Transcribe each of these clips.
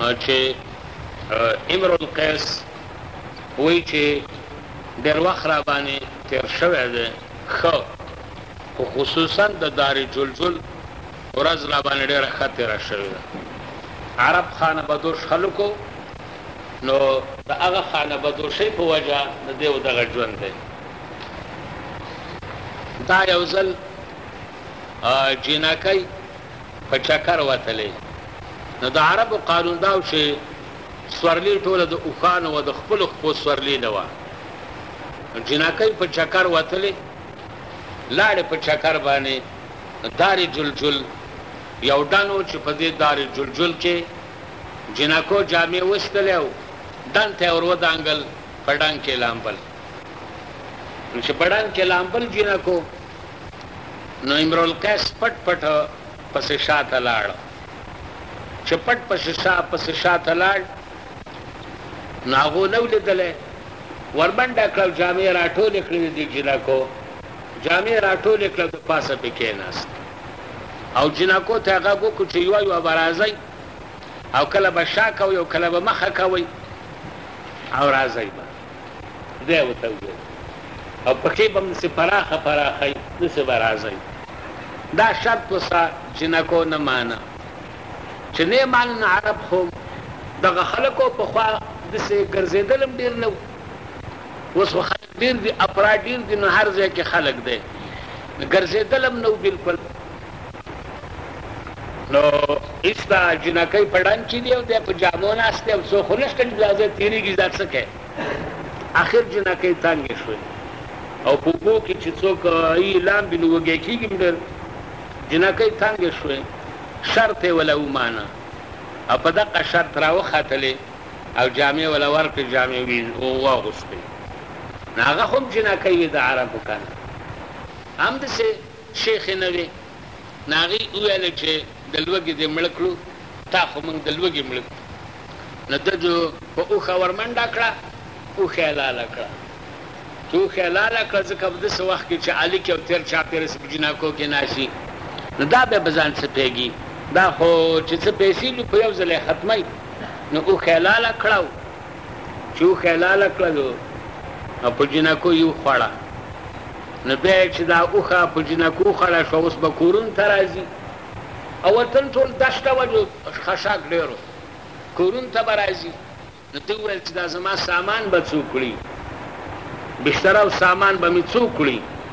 چې امرؤ القیس وایي چې ډېر وخت راباندې تېر شوی دی، ښه خو خصوصا د دار جلجل ورځ راباندې ډېره ښه تېره شوې ده. عرب خانه بدوش خلک وو، نو د هغه خانه بدوشۍ په وجه د دې او دغه ژوند دی. دا یو ځل جینکۍ په چکر وتلی نو د عربو قانون دا و چې سورلي ټوله د اوښانو وه، د خپلو خپو سورلي نه وه. نو جینکۍ په چکر وتلې، لاړې په چکر باندې دار جلجل یو ډن و چې په دې دار جلجل کې جینکو جامې وستلې او ډن ته یې ور ودانګل، په ډن کې لامبل. نو چې په ډن کې لامبل جینکو نو امرالقیس پټ پټ پسې شاته لاړ چې پټ پسې شا پسې شاته لاړ نو هغو نه ولیدلی ورمنډه کړه او جامې راټولې کړې د دې جینکو جامې راټولې کړه د پاسه پې کېناست او جینکو ته غږ وکړو چې یو یو به راځئ او کله به شا کوئ او کله به مخه کوئ او راځئ به دی ورته وویل، او پکښې به هم داسې پراخه پراخه وي، داسې به راځئ. دا شرط وسه جینکو نه مانه، چې نه یې مانه نو عرب خو هم دغه خلکو پخوا داسې ګرځېدل هم ډېر نه وو، اوس خو خلک ډېر دي، اپرا ډېر دي، نو هر ځای کې خلک دی، ګرځېدل هم نه وو بلکل. نو هیڅ دا جنکۍ په ړنګ کې دي او دی په جامو ناست دی او څوک خو نشته چې دا ځای تېرېږي چې دا څه کوي اخر جنکۍ تنګې شوې او په اوبو کې چې څوک یې لامبي نو وږی کېږي ډېر جنکۍ تنګې شوې شرط یې وله ومانه او په دقه شرط راوختلې او جامې وله ورکړې جامې واغوستې نو هغه هم جنکۍ وي د عربو که نه همداسې شیخې نه وې نو هغې وویل چې د لوږې دې مړه کړو تا خو موږ د لوږې مړه کړو نو ده جو په اوښه ورمنډه کړه اوښه یې لاله کړه چې اوښه یې لاله کړه ځکه په داسې وخت کې چې الکې او تېر چاپېره سي په جناکو کې ناست وي نو دا بیا په ځان څه پوهېږي دا خو چې څه پیسې دي په یو ځل یې ختموي نو اوښه یې لاله کړه چې اوښه یې لاله کړلو او په جینکو یې وخوړه نو بیا یې چې دا اوښه په جینکو وخوړه شوه اوس به کورونو ته راځي او وطن ټول دښته وه جو خشاک ډېرو کورونو ته به راځي نو دوی وویل چې دا زما سامان به څوک کړي بستره او سامان به مې څوک کړي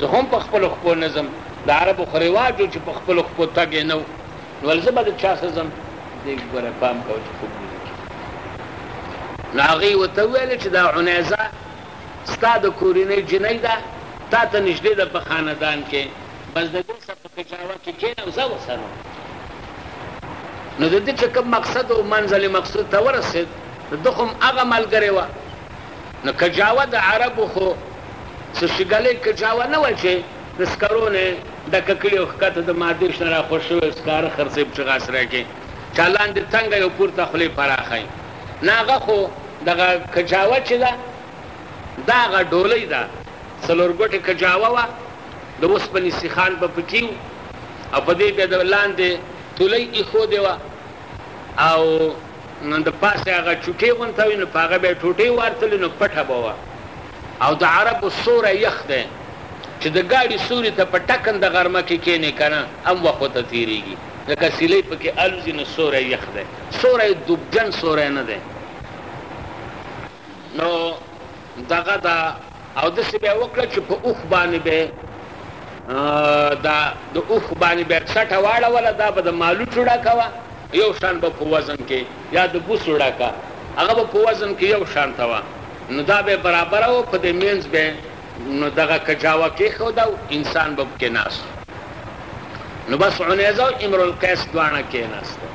زه هم په خپلو خپو نه ځم، د عربو خو رواج و چې په خپلو خپو تګ یې نه و، نو ول زه به د چا سره ځم؟ دې ګوره پام کوه چې خوب وینې کې دې. نو هغې ورته وویل چې دا عنیزه ستا د کورینۍ جینۍ ده، تا ته نږدې ده په خاندان کې، بس د دې سره په کجاوه کې کېنه او ځه ورسره. نو د ده چې کوم مقصد و، منزل مقصود ته ورسېد، د ده خو هم هغه ملګرې وه. نو کجاوه د عربو خو څه شګلۍ کجاوه نه وه چې د سکرو نه ډکه کړي او ښکته د مادېش نه راخوش شوی سکاره خرڅوي په چغاسره کې چا لاندې تنګه او پورته خولې پراخه نه هغه خو دغه کجاوه چې ده دا هغه ډولۍ ده څلورګوټې کجاوه وه د اوسپنې سیخان په پکې او په دې بیا د لاندې تولۍ ایښودې وه او نو د پاسه هغه چوټې غونته وي نو په هغه به ټوټې وارتلې نو پټه به وه او د عربو سوری یخ دی چې د ګاډي سوري ته په ټکنده غرمه کې کینې که نه هم وخت ورته تېرېږي ځکه سیلۍ پکې الوځي نو سوری یخ دی سوری دوبجن سوری نه دی نو دغه ده او داسې به یې وکړه چې په اوښ باندې به دا د اوښ باندې به څټه واړوله دا به د مالوچو ډکه وه یو شان به په وزن کې یا د بوسو ډکه هغه به په وزن کې یو شان ته وه نو دا به برابره وه په دې مینځ به نو دغه کجاوه کېښوده او انسان به پکې ناست و. نو بس عنیزه او امرالقیس دواړه کېناستل.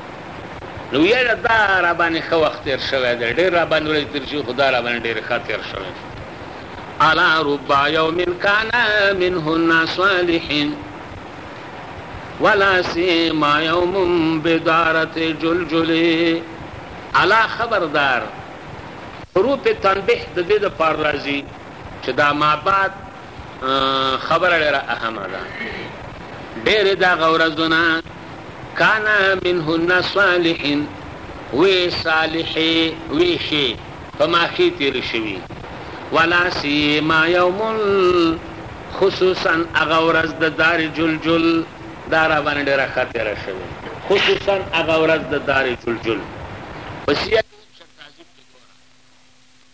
نو ویل دا راباندې ښه وخت تېر شوی دی، ډېر راباندې ورځې تېرې شوې، خو دا راباندې ډېر ښه تېر شوی دی. الا رب یوم کان منه الناس صالحین ولا سیما یوم بدارت جلجل الا خبردار، حروف تنبیه د دې لپاره راځي چې دا مابعد خبره ډېره اهمه ده ډېرې د هغه ورځو نه کانا منهن صالحین وې صالحې وې شي په ماښي تېرې شوي ولا سیما یوم خصوصا هغه ورځ د دار جلجل دا را باندې ډېره ښه تېره شوې خصوصا هغه ورځ د دار جلجل په سیه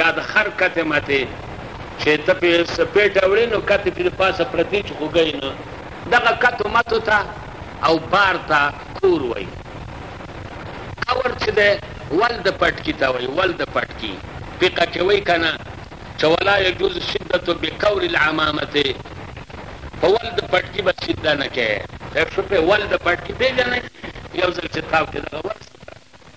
یا د خر کتې متې چې ته پرې سپېټه وړې نو کتې پرې د پاسه پرتې وي چې خوږه یې نه دغه کتو متو ته او بار ته کور وایي. کور چې دی ول د پټکي ته وایي ول د پټکي فقه کې وایي که نه چې ولا یجوز سدة بکور العمامة په ول د پټکي به سده نه کوې. خیر شو په ول د پټکي پېژنئ یو ځل چې تاو کې دغه ول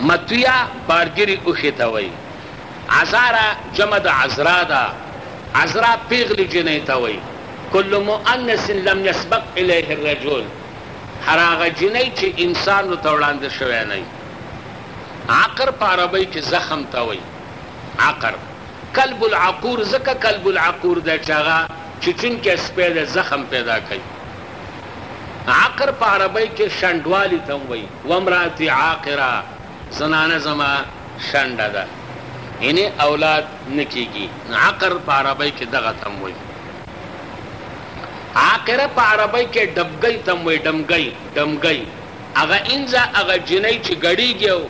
متویه باړګیرې اوښې ته وایي. عذاره جمع د عذرا ده، عذرا پېغلې جینۍ ته وایي. کل مؤنث لم یسبق الیه الرجل، هر هغه جینۍ چې انسان ورته وړاندې شوی نه وي. عقر په عربۍ کې زخم ته وایي. عقر. کلب العقور ځکه کلب العقور دی چې هغه چیچونکی سپی دی، زخم پیدا کوي. عقر په عربۍ کې شنډوالي ته هم وایي وامرأتي عاقره زنانه زما شنډه ده یعنې اولاد نه کېږي نو عقر په عربۍ کې دغه ته هم وایي عاقره په عربۍ کې ډبګۍ ته هم وایي ډمګۍ ډمګۍ هغه انځه هغه جنۍ چې ګړېږي او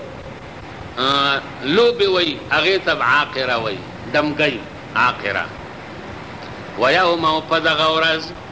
لوبې وایي هغې ته عاقره وایي ډمګۍ عاقره ویوم او په دغه ورځ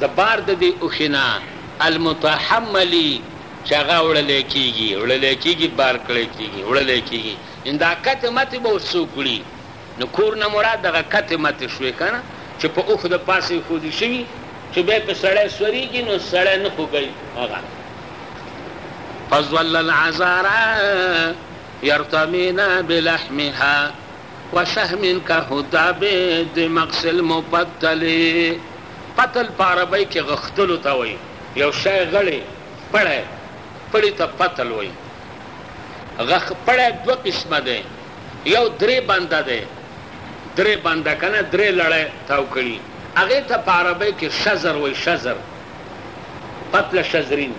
د بار د دې اوښي نه المتحملي چې هغه وړلی کېږي، وړلی کېږي، بار کړی کېږي، وړلی کېږي، ان دا کتې متې به اوس څوک وړي؟ نو کور نه مراد دغه کتې متې شوې که نه چې په اوښ د پاسه اېښودل شوي چې بیا پرې سړی سورېږي نو سړی نه خوږوي هغه. فظل العذارا يرتمين بلحمها وشهم كهداب دمغص المبتل. پتل په عربۍ کې غښتلو ته وایي، یو شی غړی، پړی، پړي ته پتل وایي. غښ، پړی دوه قسمه دی، یو درې بنده دی، درې بنده که نه درې لړی تاو کړي، هغې ته په عربۍ کې شزر وایي، شزر، پتل شزرین،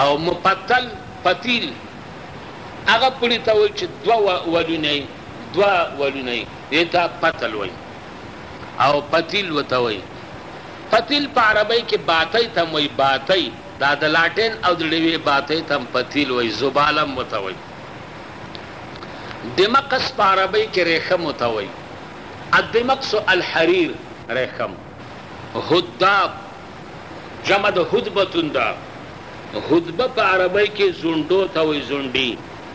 او مپتل، پتیل، هغه پړي ته وایي چې دوه ولونه وي، دوه ولونه وي، دې ته پتل وایي. او پتیل وته وایي. پتیل په عربۍ کې باتۍ ته هم وایي، باتۍ، دا د لاټین او د ډیوې باتۍ ته هم پتیل وایي، زباله هم وته وایي. دمقس په عربۍ کې ریښم وته وایي، الدمقس الحریر. ریښم، هداب، جمع د هدبة ده، هدبة په عربۍ کې ځونډو ته وایي، ځونډي.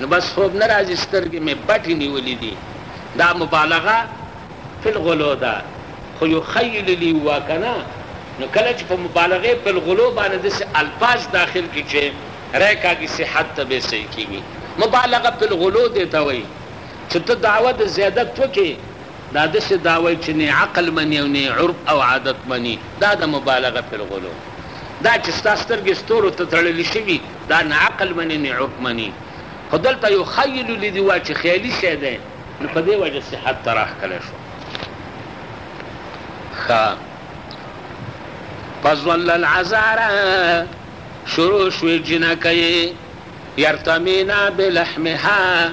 نو بس خوب نه راځي سترګې مې بټې نیولې دي دا مبالغه فی الغلو ده خو یخیل لي وه که نه نو کله چې په مبالغه فی الغلو باندې داسې الفاظ داخل کړي چې ری کاږي صحت ته به صحیح کېږي مبالغه فی الغلو دې ته وایي چې ته دعوه د زیادت وکړې دا داسې دعوی چې نۀ عقل مني او نۀ عرف او عادت مني دا د مبالغه فی الغلو دا چې ستا سترګې ستورو ته تړلې شوي دا نۀ عقل مني نۀ عرف مني خو دلته یو خیل لیدی وا چې خیالي شی دی نو په دې وجه صحت ته راښکلی شو ښه فظل العذار شروع شوې جنکۍ یرتمینا بلحمها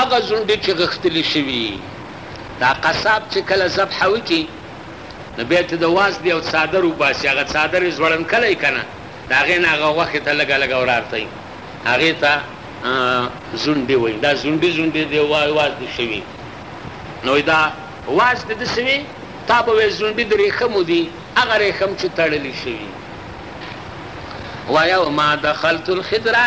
هغه ځونډي چې غښتلي شوي يي دا قصاب چې کله ذبحه وکړي نو بيا ترې د واز دي يو څادر وباسي هغه څادر يې ځوړند کړی کنه د هغې نه هغه غوښې ته لږه لږه ورارتوي هغې ته ځونډي وایي دا ځونډي ځونډي دې واز دي شوي نو وایي دا واز دې داسې وي تا به وایي ځونډي د رېښمو دي هغه رېښم چې تړلي شوي وایه وما دخلت الخدرا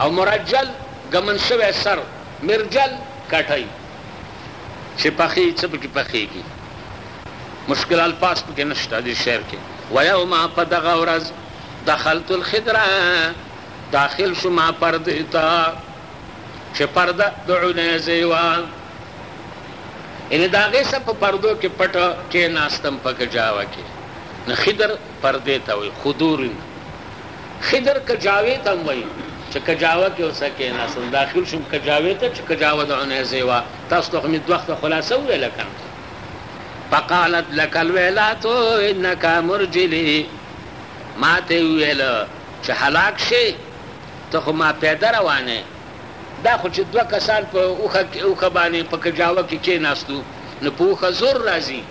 او مرجل ږمنځ شوی سر، مرجل، کټۍ چې پخې څه پکې پخېږي مشکل الفاظ پکې نشته دې شعر کې ويوم په دغه ورځ دخلت الخدر داخل شو ما پردې ته چې پرده د عنيزې وه یعنې د هغې سره په پردو کې پټ کېناستم په کجاوه کې نو خدر پردې ته وایي خدورن خضر کجاوې ته هم وايي چې کجاوه کې ورسره کېناستم، داخل شوم کجاوې ته چې کجاوه د اونۍ زوی وه، تاسو ته خو مې دوه وخته خلاصه وویله که نه؟ فقالت لک الویلات انک مرجلی، ما ته یې وویل چې هلاک شې ته خو ما پیاده روان یې، دا خو چې دوه کسان په اوښه باندې په کجاوه کې کېناستو نو په اوښه زور راځي،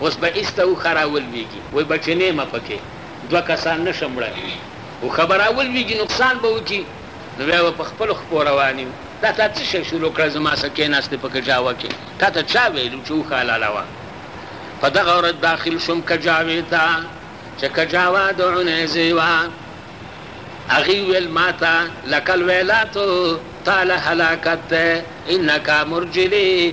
اوس به ایسته اوښه راولوېږي، وایي بچې نه یم پکې. دوه کسان نه شم وړلای خو که به راولویږي نقصان به وکړي نو بیا به په خپلو خپو روان یو دا تا څه شی شروع کړه زما سره کیناستې په کجاوه کې تا ته چا ویلي چې وښالاله وه په دغه ورځ داخل شوم کجاوې ته چې کجاوه د عنیزې وه هغې ویل ما ته لکل ویلاتو تا له هلاکت دی انکا مرجلې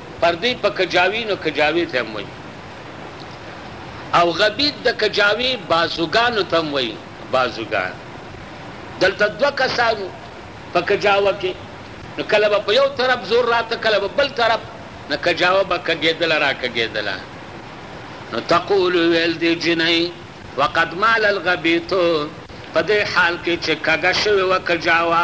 پردی په کجاوی نو کجاوی ته هم وایی او غبید د کجاوی بازوګانو ته هم وایی بازوګان دلته دوه کسانو په کجاوه کې نو کله به په یو طرف زور راته کله به بل طرف نه کجاوه به کګیدله را کګیدله نو تقول ویل دی جنۍ وقد مال الغبیتو په دې حال کې چې کګه شوی و کجاوه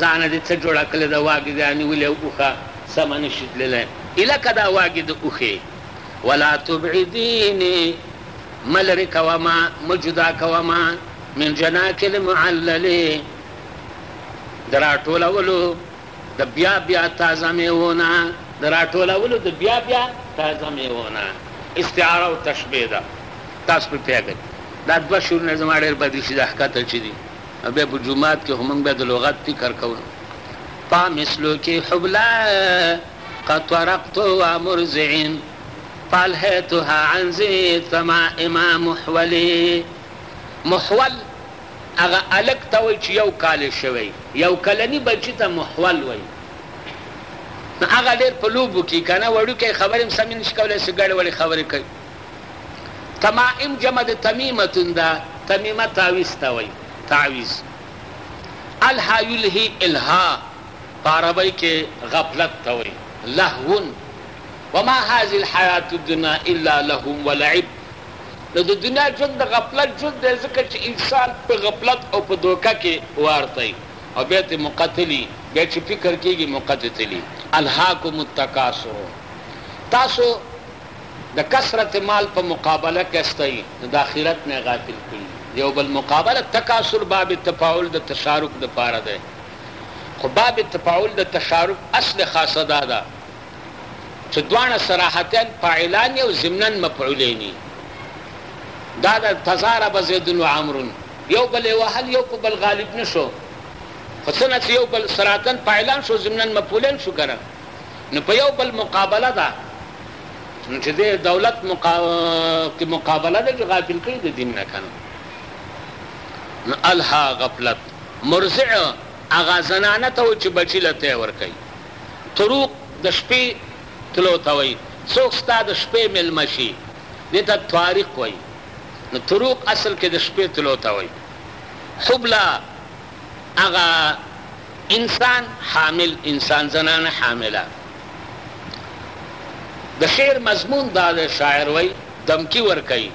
ځانه دې څه جوړه کړې ده واګې دې انیولې او اوښه سمه نه شي تللی ایله که دا واګې د اوښې ولا تبعدیني مه لرې کوه ما مه جدا کوه ما من جناک المعلل د راټولولو د بیا بیا تازه میوو نه د راټولولو د بیا بیا تازه میوو نه استعاره او تشبیه ده تاسو پرې پوهېږئ دا دوه شعرونه زما ډېر بد ایسي دا ښکته چې دي او بیا په جومات کې خو موږ بیا د لغت فکر کوو پا مثلک حبلا قد طرقت ومرزع فالهيتها عن ذي ثما اما محولي محول هغه الک ته وای چې یو کال شوی یو کلنی بچی ته محول وای نو هغه ډیر په لوبو کې کنه وړو کې خبرې هم سمې نشي کولای چې ګړې وړې خبرې کوي تمائم جمع د تمیمة ده، تمیمه تعویذ ته وایي، تعویذ. الها یلهی الها په عربۍ کې غفلت ته وایي، لهو، وما هذه الحیاة الدنیا الا لهو ولعب، نو د دنیا ژوند د غفلت ژوند دی، ځکه چې انسان په غفلت او په دوکه کې وارته وي او بیا ترې موقع تلي، بیا چې فکر کېږي موقع ترې تلي. الهاکم التکاثر، تاسو. د کثرت مال په مقابله کې استئ نو د اخرت نه غافل کړي د یو بل مقابله تکاثر باب تفاعل د تشارک د پاره دی خو باب تفاعل د تشارک اصل خاصه دا ده چې دواړه صراحتین فاعلان او ضمنا مفعولین دا د تزارب زید و عمرو یو بل وهل یو په بل غالب نشو خو څنګه چې یو بل صراحتن فاعلان شو ضمنا مفعولین شو کنه نو په یو بل مقابله ده نو چې د دولت مقا... کې مقابله ده چې غافل کړي د دین نه کنه نو الها غفلت مرزع هغه زنانه ته چې بچی لته ور کوي طروق د شپې تلو ته وي څوک ستا د شپې ملما شي دته طارق وي نو طروق اصل کې د شپې تلو ته وي حبلا هغه انسان حامل انسان زنانه حامله د شعر مضمون دا دی شاعر وایي دمکی ورکوي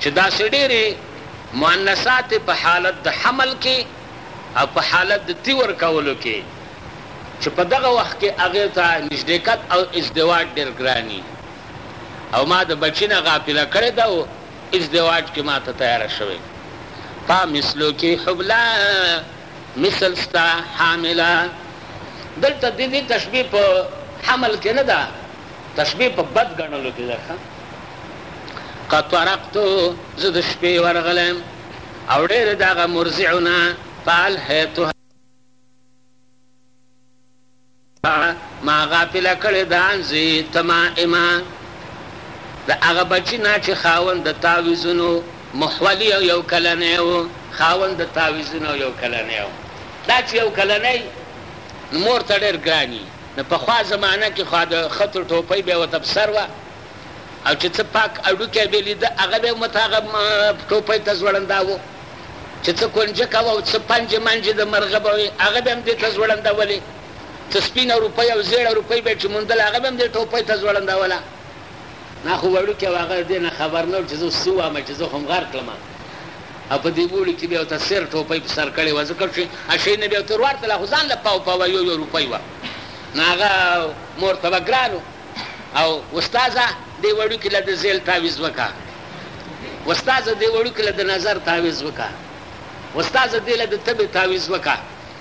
چې داسې ډېرې مؤنثات په حالت د حمل کې او په حالت د تی ورکولو کې چې په دغه وخت کې هغې ته نږدېکت او ازدواج ډېر ګران او ما د بچي نه غافله کړې ده ازدواج کې ماته تیاره شوې په مثلو کې حبلا مثل ستا حاملا دلته د دې تشبیه په حمل کې نه ده تشبیه په بد ګڼلو کې ده قد طرقت زه د شپې ورغلم او ډېر دغه مرزعونه فالحیتها ما غافله کړې ده ځي تمائمه د هغه بچي نه چې خاوند د تعویذونو محولي او یو کلنی و خاوند د تعویذونو او یو کلنی و دا چې یو کلنی نو مور ته ډېر ګران وي نو پخوا زمانه کې خو د ختو ټوپۍ به یې ورته په سر وه او چې څه پاک اډوکی به یې لیده هغه به یې ورته هغه ټوپۍ ته ځوړنداوه چې څه کونجکه وه او څه پنجې منجې د مرغه به وې هغه به یې هم دې ته ځوړندولې څه سپينه روپۍ او زېړه روپۍ به يې چې موندله، هغه به يې هم دې ټوپۍ ته ځوړندوله. ما خو وړوکی وم، هغه د دې نه خبر نه و چې زه اوس څه ووايم، چې زه خو هم غرق کړم او په دې اوړي کې به يې ورته سېر ټوپۍ په سر کړې وه، ځکه چې اشۍ نه به يې ورته ورورته، لا خو ځان له پاو پاوه يو يو روپۍ وه، نو هغه مور ته به ګران و او استاذه! دې وړوکي له د زېل تعويذ وکه، استاذه! دې وړوکي له د نظر تعويذ وکه، استاذه! دې له د تبې تعويذ وکه،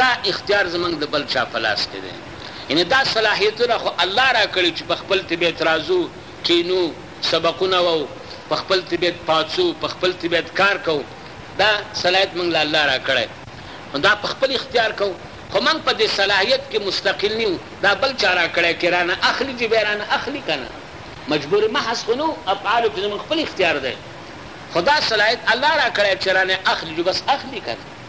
دا اختیار زمونږ د بل چا په لاس کې دی یعنې دا صلاحیتونه خو الله راکړي چې په خپل طبیعت راځو، کینو، سبقونه واو، په خپل طبیعت پاڅو، په خپل طبیعت کار کوو، دا صلاحیت مونږ له الله راکړی نو دا په خپل اختیار کوو خو مونږ په دې صلاحیت کې مستقل نه یو دا بل چا راکړی که رانه اخلي جي بیا رانه اخلي کنه مجبور محض خو نه وو افعالو کې زمونږ خپل اختیار دی خو دا صلاحیت الله راکړی چې رانه اخلي جي بس اخلي کنه.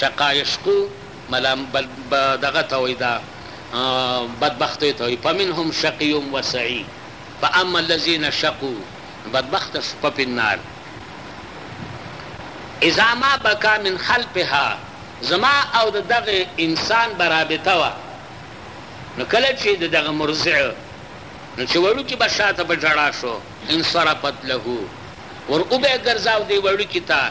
شقایشقو ملا دغه ته وایي دا بدبختۍ ته وایي فمنهم شقي و سعي فاما الذین شقو بدبخته شو ففي النار اذا ما بکا من خلفها زما او د دغه انسان به رابطه وه نو کله چې د دغه مرضع نو چې وړوکي به شاته په ژړا شو انصرفت له ور وبه ګرځاو دې وړوکي ته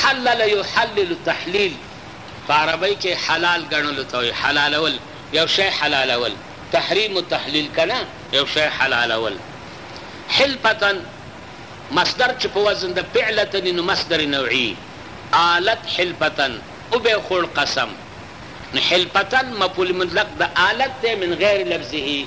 حلل يحلل تحليل په عربۍ کښې حلال ګڼلو ته وائي حلالول يو شی حلالول تحريم تحليل کنه يو شی حلالول حلفة مصدر چې په وزن د فعلة وي نو مصدر نوعي آلت حلفة وبه خوړ قسم نو حلفة مفعول مطلق د آلت دې من غير لفظه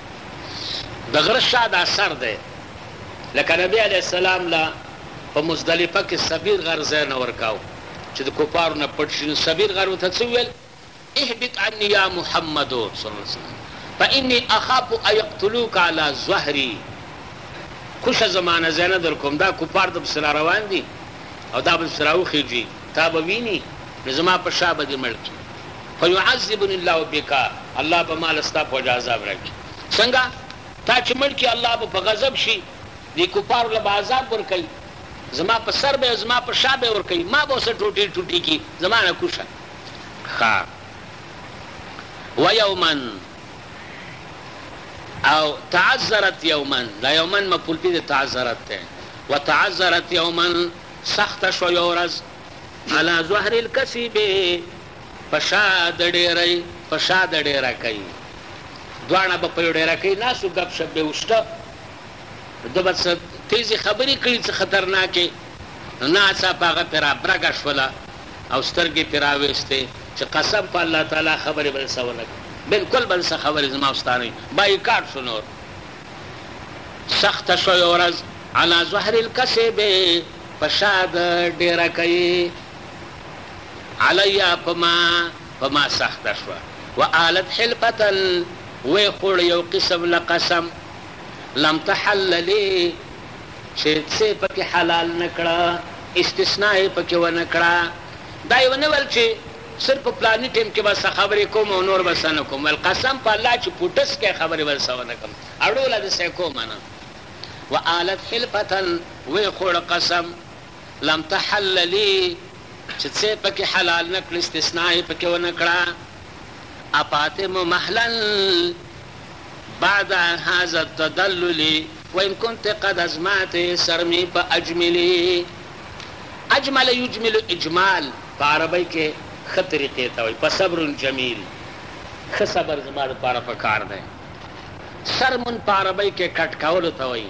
د غره شا دا سر دی لکه نبی علیه السلام له په مزدلفه کې صبیر غر ځای نه ورکاو چې د کفارو نه پټ شي نو صبیر غر ورته څه ویل اهبط عني یا محمد صلی الله علیه وسلم فإني أخاف أن يقتلوك على ظهري کوشه زمانه زنه در کوم دا کفار د بس را روان دي او دا بس راوخیږي تا به ویني نو زما په شا به دې مړ کړي فیعذبنی الله بک، الله به ماله ستا په وجه عذاب راکړي. څنګه؟ تا چې مړ کړي، الله به په غضب شي، دې کفارو له به عذاب ورکوي، زما په سر به او زما په شا به یې ورکوي، ما به ورسره ټوټې ټوټې کړي، زما نه کوشه. ښه. ویوما او تعذرت یوما، دا یوما مفعول به د تعذرت دی، وتعذرت یوما، سخته شوه یوه ورځ، علی ظهر الکسیب، په شا د ډېرۍ په شا د ډېرکۍ دواړه به په یو ډېرکۍ ناست وو، ګپ شپ به یې وشته، ده به څه تېزې خبرې کړې، څه خطرناکې، نو ناڅاپه هغه پرې را برګه شوله او سترګې یې پرې را وېستې چې قسم په الله تعالی خبرې به دې څه ونه کړم، بالکل به دې څه خبرې زما او ستا نه وي، بایکاټ شو نور. سخته شوه یوه ورځ، علی ظهر الکسبې، په شا د ډېرکۍ. علی په ما په ما سخته شوه وآلت حلفة ویې خوړ یو قسم له قسم لم تحل لي چې څه یې په کې حلال نه کړه استثناء یې په کې ونه کړه دا یې ونه ویل چې صرف په پلاني ټیم کې به څه خبرې کوم او نور به څه نه کوم ویل قسم په الله چې په ټس کې خبرې به څه ونه کړم اړوله دې څه کومه نه وآلت حلفة ویې خوړ قسم لم تحللي چې څۀ پکې حلال نه کړ استثناء يې پکې ونه کړه افاتم مهلا بعد هذا التدلل وان كنت قد ازمعت سرمي په اجملي اجمل يجمل اجمال په عربۍ کې ښه طريقې ته وايي فصبر جميل ښه صبر زما لپاره پکار دی سرم په عربۍ کې کټ کولو ته وايي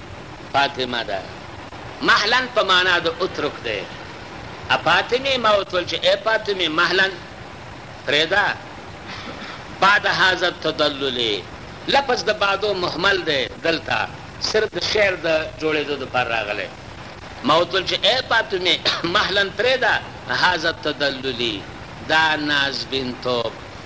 فاطمه ده. مهلا په مانا د اترک دی. ا فاطمې ما ورته ویل چې ای فاطمې مهلا پرېږده بعد هذا التدلل لفظ د بعدو مهمل دی دلته صرف د شعر د جوړېدو لپاره راغلی ما ورته ویل چې ای فاطمې مهلا پرېږده هذا التدلل دا نازبینتوب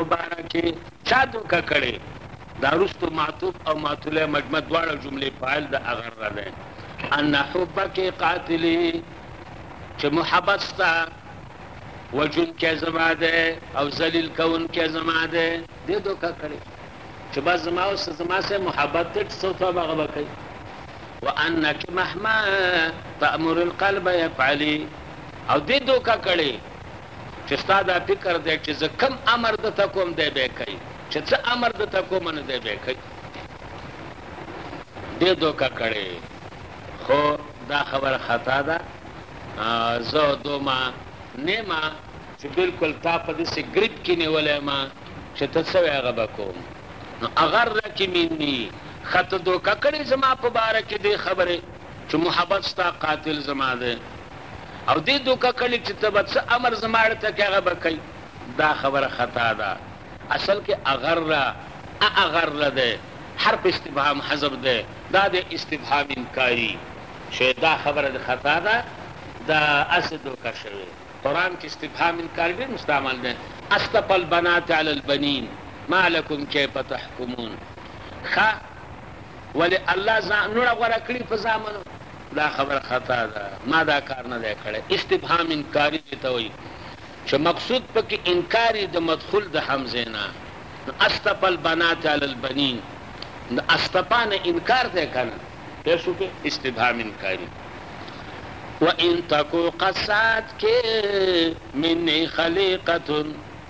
په باره کې چا دوکه کړې دا رستو معطوف او معطوله مجمع دواړه جملې فاعل د اغر را ده ان حبک قاتلی چې محبت ستا وجون کې زما ده او ذلیل کون کې زما ده دې دوکه کړې چې بس زما او زما سره محبت ته څو توبه غبه کوي وانك مهما تأمر القلب يفعلي او دې دوکه کړې چې ستا دا فکر دی چې زه کوم امر د ته کوم دی به کوي چې څه امر د ته کوم نه دی به کوي دې دوکه کړې خو دا خبره خطا ده زه دوما نیما چې بالکل تا په داسې ګریپ کې نیولې ما چې ته څه وایې هغه به کوم نو اغرک مني ښه ته دوکه کړې زما په باره کې دې خبرې چې محبت ستا قاتل زما دی او دې دوکه کړي چې ته به څه امر زما اړه ته کې هغه به کوي دا خبره خطا ده اصل کې اغر را اغر را ده حرف استفهام حذف ده دا د استفهام انکاری شوی دا خبره د خطا ده دا اس دوکه شوی قران کې استفهام انکار ډېر مستعمل ده استف البنات علی البنین ما لكم كيف تحكمون خ ولې الله ځان نوړه غوره کړي په زامنو دا خبره خطا ده ما دا کار نه دی کړی استبهام انکاری دې ته وایي چې مقصود پکې انکاری د مدخول د حمزې نه نو استف البنات علی البنین د استفا نه انکار دی که نه پوه شو که استبهام انکاری و ان تکو قصات کې منی خلیقتون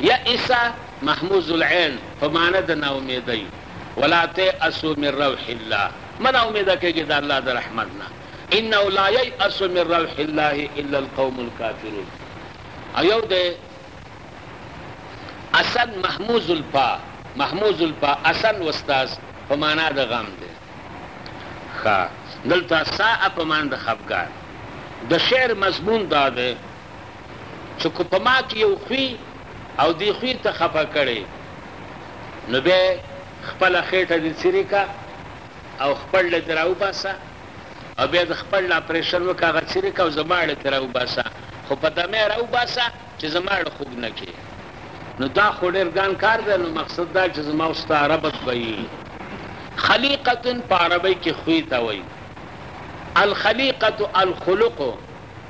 یا اسا محمود العین په معنی د ناامیدۍ ولا تیأسو من روح الله مه ناامیده کېږئ د الله د رحمت نه انه لا ییأس من روح الله الا القوم الکافرون او یو دی اسن محمود الپا محمود الپا اسن استاذ په معنا د غم دی ښه دلته سا په معنا د خفګان د شعر مضمون دا دی چې که په ما کې یو خوی او دې خوی ته خفه کړې نو بیا خپله خېټه دې څیرې کا او خپړله دې راوباسه او بیا د خپړله اپریشن وکړه هغه څیرې کا او زما اړه ترې راوباسه خو په دمه راوباسه چې زما اړه خوږ نه کې نو دا خو ډېر ګران کار دی نو مقصد دا چې زما او ستا ربط به وي خلیقتن په عربۍ کې خوی ته وایي الخلیقة الخلق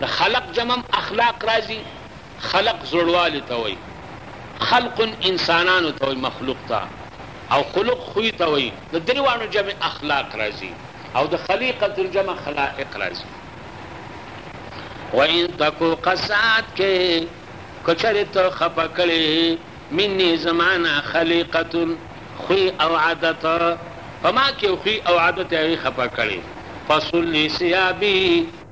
د خلق جمع هم اخلاق راځي، خلق زړوالي ته وايي، خلق انسانانو ته وايي، مخلوق ته، او خلق خوی ته وايي، د دريواړو جمع اخلاق راځي، او د خليقة جمع خلائق راځي. وان تکو قصاد کې که چېرې ته خپه کړې مني زما نه خليقة خوی او عادت، په ما کې يو خوی او عادت هغې خپه کړې، فصل لي ثيابي،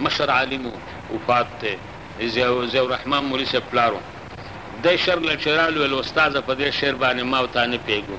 مشر عالم وو وفات دی ضیاء الرحمن مولوی صاحب پلار وو دی شر له چه رالویل استاذه په دی شعر باندی ما او تا نه پیږو.